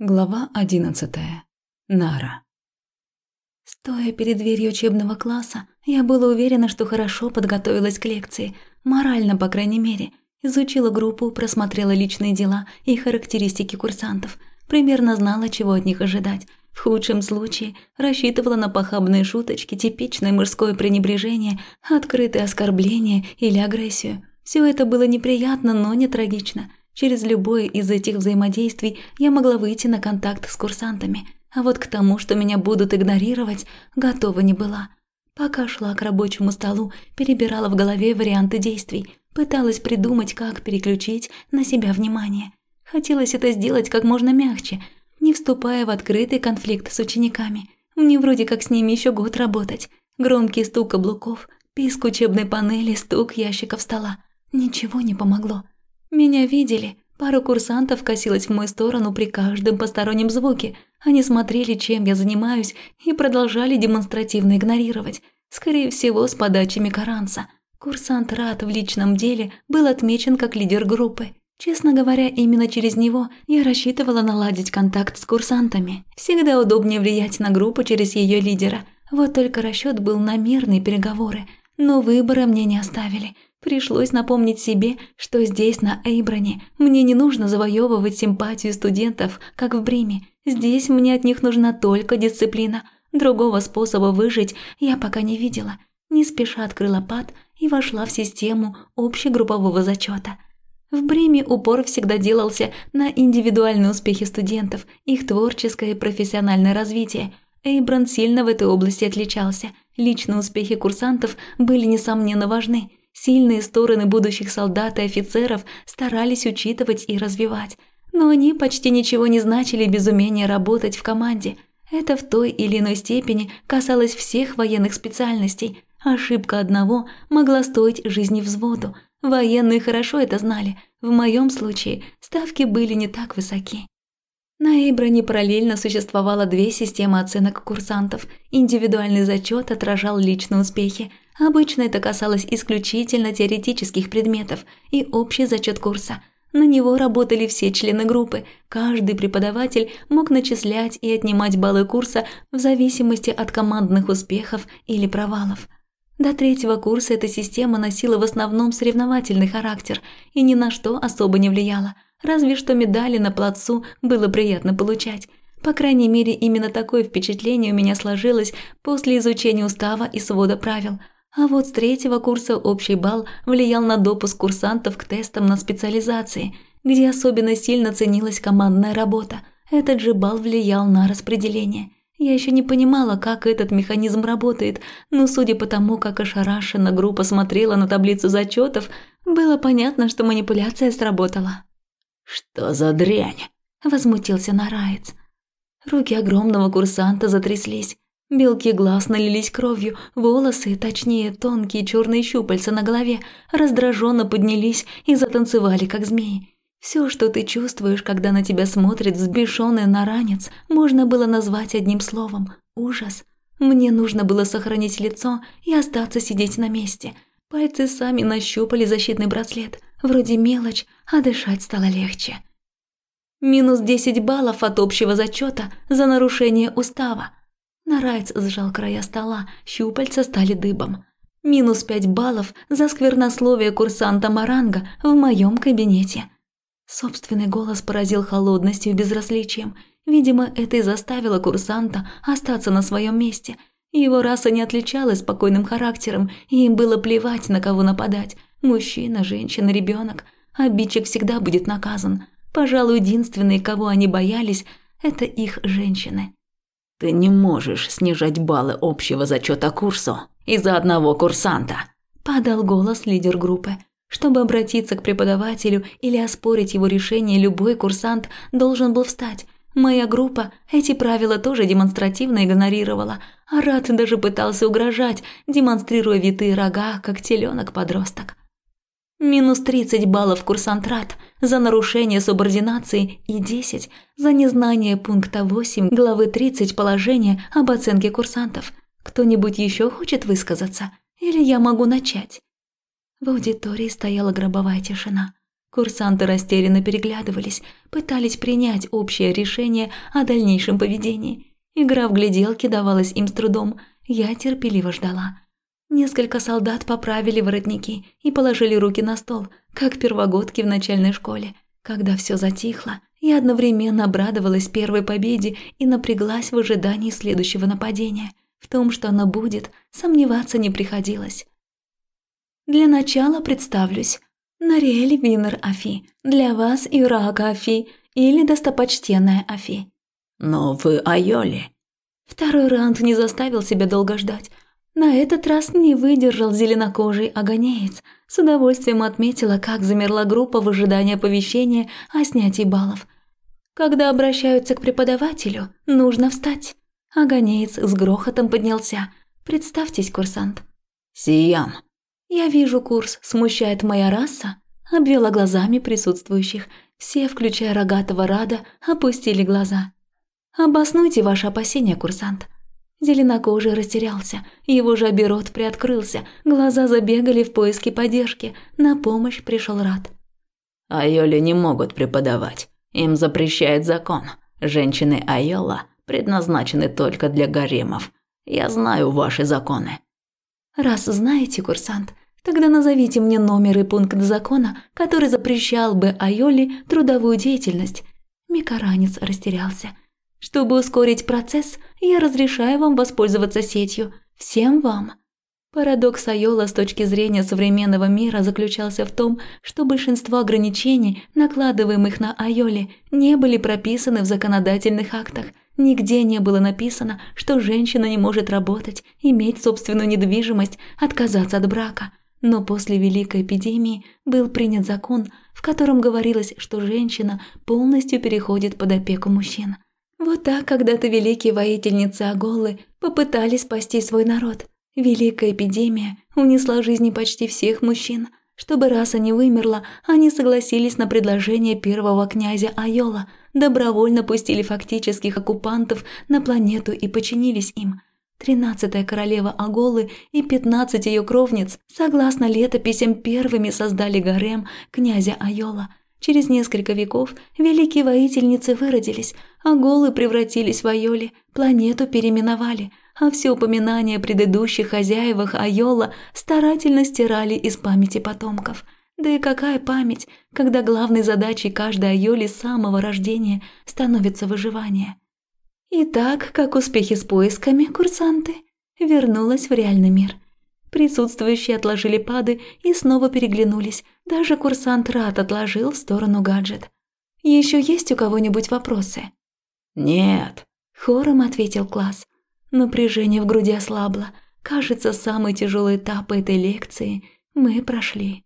Глава одиннадцатая. Нара. Стоя перед дверью учебного класса, я была уверена, что хорошо подготовилась к лекции, морально, по крайней мере. Изучила группу, просмотрела личные дела и характеристики курсантов, примерно знала, чего от них ожидать. В худшем случае рассчитывала на похабные шуточки, типичное мужское пренебрежение, открытое оскорбление или агрессию. Все это было неприятно, но не трагично – Через любое из этих взаимодействий я могла выйти на контакт с курсантами, а вот к тому, что меня будут игнорировать, готова не была. Пока шла к рабочему столу, перебирала в голове варианты действий, пыталась придумать, как переключить на себя внимание. Хотелось это сделать как можно мягче, не вступая в открытый конфликт с учениками. Мне вроде как с ними еще год работать. Громкий стук каблуков, писк учебной панели, стук ящиков стола. Ничего не помогло. Меня видели. Пару курсантов косилась в мою сторону при каждом постороннем звуке. Они смотрели, чем я занимаюсь, и продолжали демонстративно игнорировать. Скорее всего, с подачами Каранса. Курсант Рад в личном деле был отмечен как лидер группы. Честно говоря, именно через него я рассчитывала наладить контакт с курсантами. Всегда удобнее влиять на группу через ее лидера. Вот только расчет был на мирные переговоры. Но выбора мне не оставили – Пришлось напомнить себе, что здесь, на Эйброне, мне не нужно завоевывать симпатию студентов, как в Бриме. Здесь мне от них нужна только дисциплина. Другого способа выжить я пока не видела. Не спеша открыла пад и вошла в систему общегруппового зачета. В Бриме упор всегда делался на индивидуальные успехи студентов, их творческое и профессиональное развитие. Эйброн сильно в этой области отличался. Личные успехи курсантов были, несомненно, важны – Сильные стороны будущих солдат и офицеров старались учитывать и развивать, но они почти ничего не значили без умения работать в команде. Это в той или иной степени касалось всех военных специальностей. Ошибка одного могла стоить жизни взводу. Военные хорошо это знали. В моем случае ставки были не так высоки. На Эйброне параллельно существовало две системы оценок курсантов. Индивидуальный зачет отражал личные успехи. Обычно это касалось исключительно теоретических предметов и общий зачет курса. На него работали все члены группы. Каждый преподаватель мог начислять и отнимать баллы курса в зависимости от командных успехов или провалов. До третьего курса эта система носила в основном соревновательный характер и ни на что особо не влияла – Разве что медали на плацу было приятно получать. По крайней мере, именно такое впечатление у меня сложилось после изучения устава и свода правил. А вот с третьего курса общий балл влиял на допуск курсантов к тестам на специализации, где особенно сильно ценилась командная работа. Этот же балл влиял на распределение. Я еще не понимала, как этот механизм работает, но судя по тому, как ошарашенно группа смотрела на таблицу зачетов, было понятно, что манипуляция сработала. «Что за дрянь?» – возмутился Нараец. Руки огромного курсанта затряслись. Белки глаз налились кровью, волосы, точнее, тонкие черные щупальца на голове, раздраженно поднялись и затанцевали, как змеи. Все, что ты чувствуешь, когда на тебя смотрит взбешенный наранец, можно было назвать одним словом – ужас. Мне нужно было сохранить лицо и остаться сидеть на месте. Пальцы сами нащупали защитный браслет – Вроде мелочь, а дышать стало легче. Минус 10 баллов от общего зачета за нарушение устава. Нарайц сжал края стола, щупальца стали дыбом. Минус 5 баллов за сквернословие курсанта Маранга в моем кабинете. Собственный голос поразил холодностью и безразличием. Видимо, это и заставило курсанта остаться на своем месте. Его раса не отличалась спокойным характером, и им было плевать, на кого нападать. Мужчина, женщина, ребенок. Обидчик всегда будет наказан. Пожалуй, единственные, кого они боялись, это их женщины. Ты не можешь снижать баллы общего зачета курсу из-за одного курсанта, подал голос лидер группы. Чтобы обратиться к преподавателю или оспорить его решение, любой курсант должен был встать. Моя группа эти правила тоже демонстративно игнорировала, а Рад даже пытался угрожать, демонстрируя витые рога, как теленок-подросток. Минус 30 баллов курсантрат за нарушение субординации и 10 за незнание пункта 8 главы 30 положения об оценке курсантов. Кто-нибудь еще хочет высказаться? Или я могу начать? В аудитории стояла гробовая тишина. Курсанты растерянно переглядывались, пытались принять общее решение о дальнейшем поведении. Игра в гляделки давалась им с трудом, я терпеливо ждала. Несколько солдат поправили воротники и положили руки на стол, как первогодки в начальной школе. Когда все затихло, я одновременно обрадовалась первой победе и напряглась в ожидании следующего нападения. В том, что оно будет, сомневаться не приходилось. Для начала представлюсь. Нариэль Винер Афи. Для вас Ирака Афи или достопочтенная Афи. Но вы Айоли. Второй раунд не заставил себя долго ждать. На этот раз не выдержал зеленокожий огонеец. С удовольствием отметила, как замерла группа в ожидании оповещения о снятии баллов. Когда обращаются к преподавателю, нужно встать. Огонеец с грохотом поднялся. Представьтесь, курсант. Сиям. Я вижу, курс смущает моя раса. Обвела глазами присутствующих. Все, включая рогатого Рада, опустили глаза. Обоснуйте ваши опасения, курсант. Зеленокожий растерялся, его же рот приоткрылся, глаза забегали в поиске поддержки, на помощь пришел Рад. Айоли не могут преподавать, им запрещает закон. Женщины Айола предназначены только для гаремов. Я знаю ваши законы. Раз знаете, курсант, тогда назовите мне номер и пункт закона, который запрещал бы Айоли трудовую деятельность. Микаранец растерялся. Чтобы ускорить процесс, я разрешаю вам воспользоваться сетью. Всем вам. Парадокс Айола с точки зрения современного мира заключался в том, что большинство ограничений, накладываемых на Айоли, не были прописаны в законодательных актах. Нигде не было написано, что женщина не может работать, иметь собственную недвижимость, отказаться от брака. Но после Великой эпидемии был принят закон, в котором говорилось, что женщина полностью переходит под опеку мужчин. Вот так когда-то великие воительницы Аголы попытались спасти свой народ. Великая эпидемия унесла жизни почти всех мужчин. Чтобы раса не вымерла, они согласились на предложение первого князя Айола, добровольно пустили фактических оккупантов на планету и подчинились им. Тринадцатая королева Аголы и пятнадцать ее кровниц, согласно летописям, первыми создали гарем князя Айола – Через несколько веков великие воительницы выродились, а голы превратились в Айоли, планету переименовали, а все упоминания предыдущих хозяевах Айола старательно стирали из памяти потомков. Да и какая память, когда главной задачей каждой Айоли с самого рождения становится выживание. Итак, как успехи с поисками, курсанты? Вернулась в реальный мир – Присутствующие отложили пады и снова переглянулись. Даже курсант Рат отложил в сторону гаджет. Еще есть у кого-нибудь вопросы?» «Нет», – хором ответил класс. Напряжение в груди ослабло. Кажется, самый тяжелый этап этой лекции мы прошли.